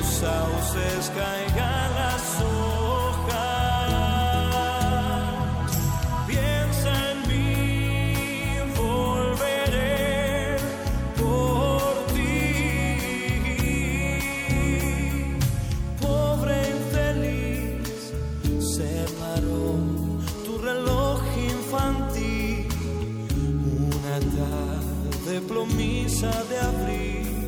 los sauces caigan las hojas. Piensa en mí, volveré por ti. Pobre infeliz, se paró tu reloj infantil. Una tarde plomiza de abril,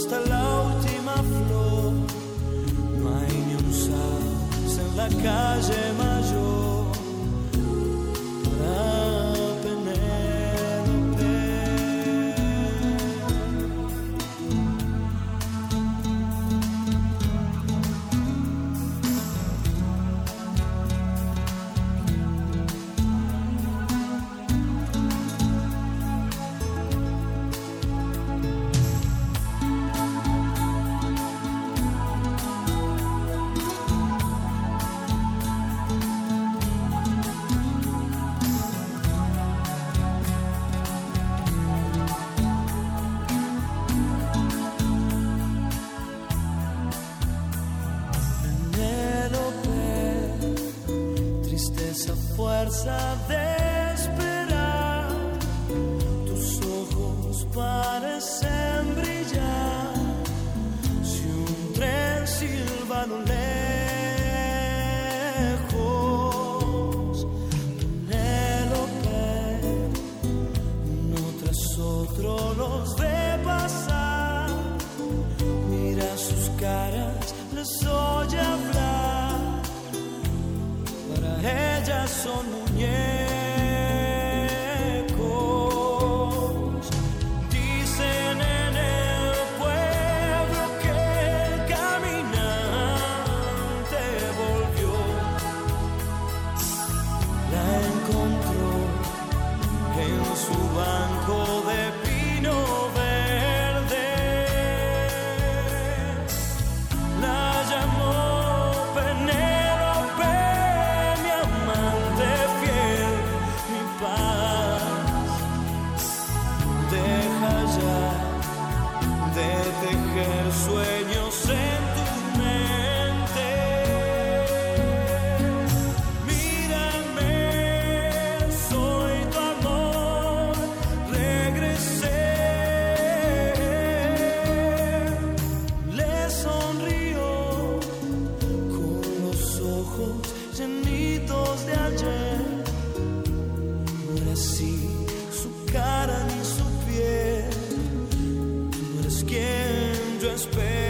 hasta la última flor. No hay ni un en la calle mayor fuerza de esperar. Tus ojos parecen brillar. Si un tren silba lo lejos, Penélope, uno tras otro los ve pasar. Mira sus caras, les ellas son muñecas. De tejer sueños just